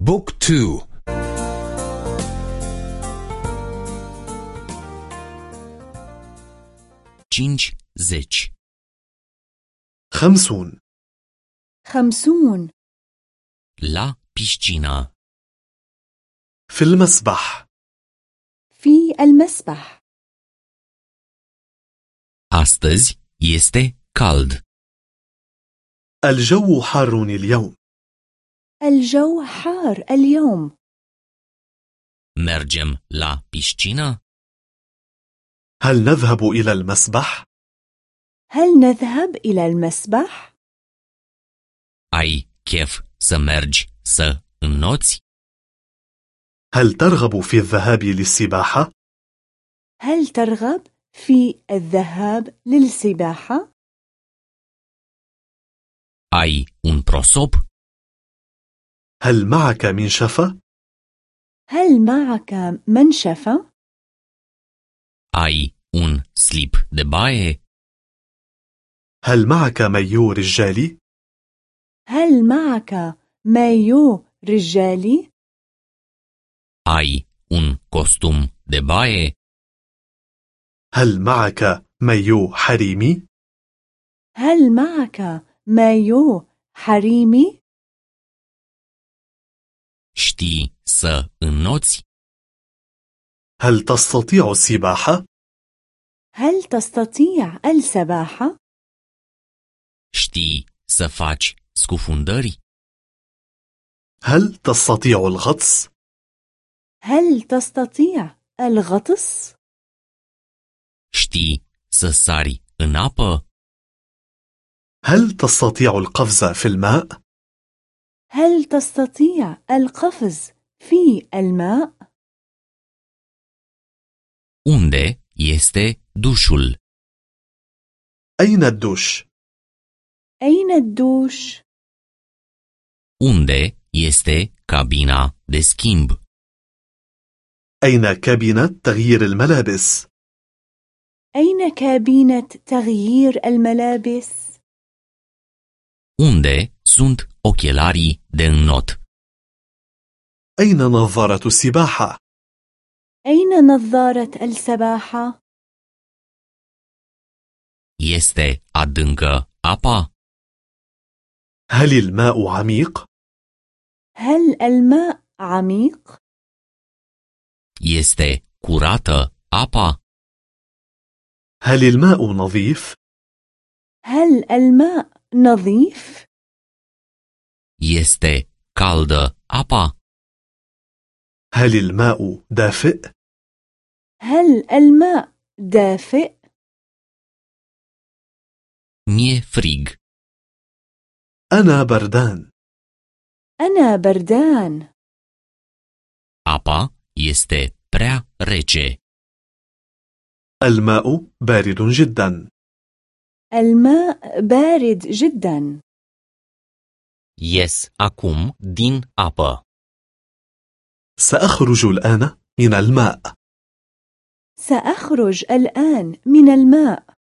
بوك تو. cinci zeci خمسون. خمسون. la piscină في المسبح. في المسبح. astăzi este cald الجو حار اليوم. الجو حار اليوم mergem la piscină هل نذهب إلى المسبح؟ هل نذهب إلى المسبح؟ să mergi să înnoți هل ترغب في الذهاب للسباحة؟ هل ترغب في الذهاب للسباحة؟ ai un prosop هل معك منشفة؟ هل معك منشفة؟ ai un slip de baie هل معك مايو رجالي؟ هل معك مايو رجالي؟ ai un costum de baie هل معك مايو حريمي؟ هل معك مايو حريمي؟ Știi să înnoți هل تستطيع السباحة؟ هل تستطيع السباحة؟ știi să faci scufundări هل تستطيع الغطس؟ هل تستطيع الغطس؟ știi să sari în apă هل تستطيع القفز في الماء؟ هل تستطيع القفز في الماء؟ unde este dușul أين الدوش؟ أين الدوش؟ unde este cabina de schimb أين كابينة تغيير الملابس؟ أين كابينة تغيير الملابس؟ Unde sunt ochelarii de înnot أين نظارة السباحة؟ أين نظارة السباحة؟ este adâncă apa هل الماء عميق؟ هل الماء عميق؟ este curată apa هل الماء نظيف؟ هل الماء نظيف؟ este caldă apa هل الماء دافئ؟ هل الماء دافئ؟ mie frig أنا بردان أنا بردان apa este prea rece الماء بارد جدا الماء بارد جدا. Ies acum din apă. سأخرج الآن من الماء. سأخرج الآن من الماء.